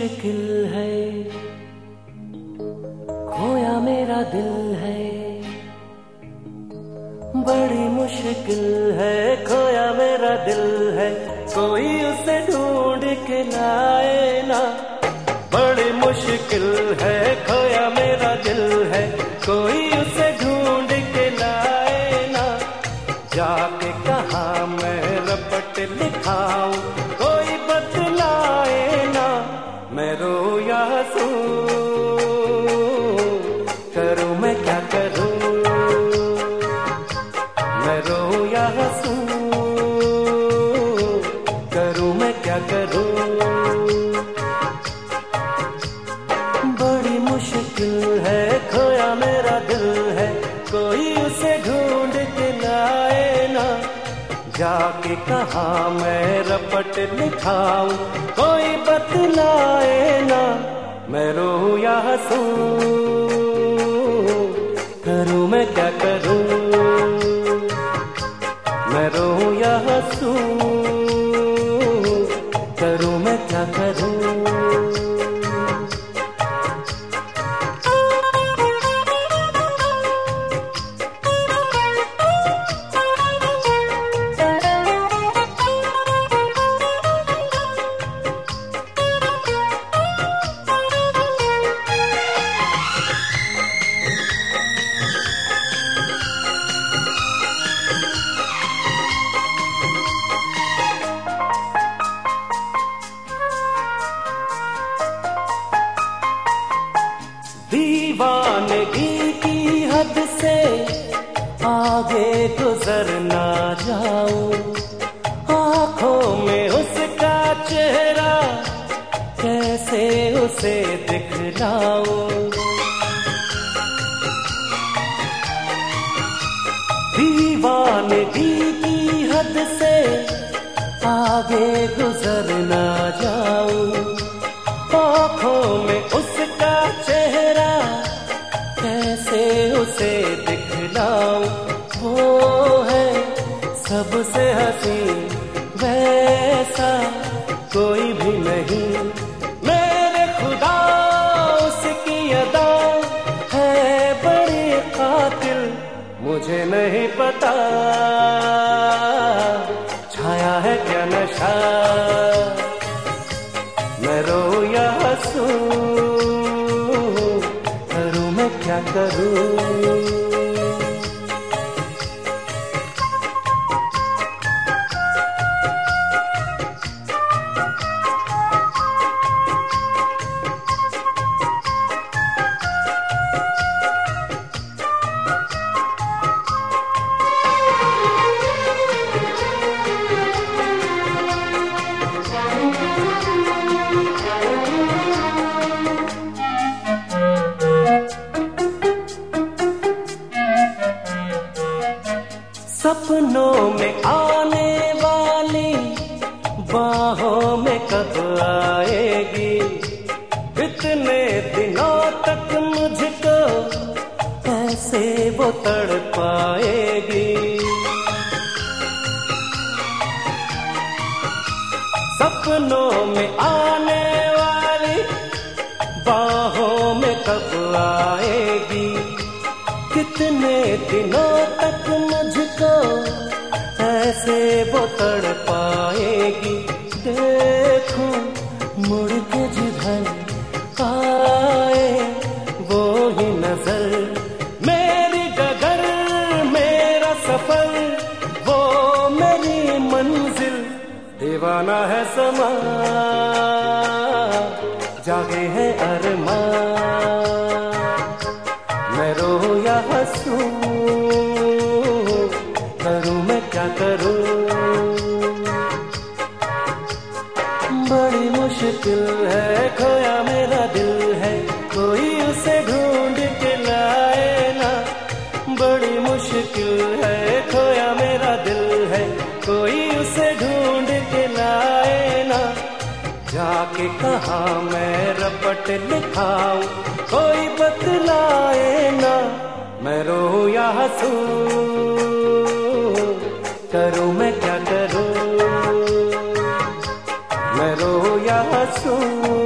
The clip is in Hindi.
मुश्किल है। खोया मेरा दिल है। बड़ी मुश्किल है। खोया मेरा दिल है। कोई उसे ढूंढ के लाए ना। बड़ी मुश्किल जाके कहा मैं रपट लिखाऊं कोई बतलाए मैं रो या हंसू? करूँ मैं क्या करूँ? मैं रो या हंसू? करूँ मैं क्या करूँ? आगे गुजर ना जाऊँ। आँखों में उसका चेहरा कैसे उसे दिखलाऊं। दीवानगी की हद से आगे गुजर ना जाऊँ। आँखों में उसका चेहरा कैसे उसे दिखलाऊं। सबसे हँसी, वैसा कोई भी नहीं। मेरे खुदा उसकी अदा है, बड़ी कातिल, मुझे नहीं पता छाया है क्या नशा। मैं रो या हंसू, करूँ मैं क्या करूँ? सपनों में आने वाली बाहों में कब आएगी? इतने दिनों तक मुझको कैसे वो तड़ पाएगी? सपनों में आने कितने दिनों तक मुझको ऐसे वो तड़ पाएगी देखूँ मुड़ के जिधर आए, वो ही नज़र। मेरी डगर मेरा सफ़र, वो मेरी मंजिल। दीवाना है समा क्या करूँ? बड़ी मुश्किल है, खोया मेरा दिल है, कोई उसे ढूंढ के लाए ना। बड़ी मुश्किल है, खोया मेरा दिल है, कोई उसे ढूंढ के लाए ना। जाके कहा मैं रपट लिखाऊं, कोई बतलाए ना। मैं रो या हंसू? करूँ मैं क्या करूँ? मैं रो या सू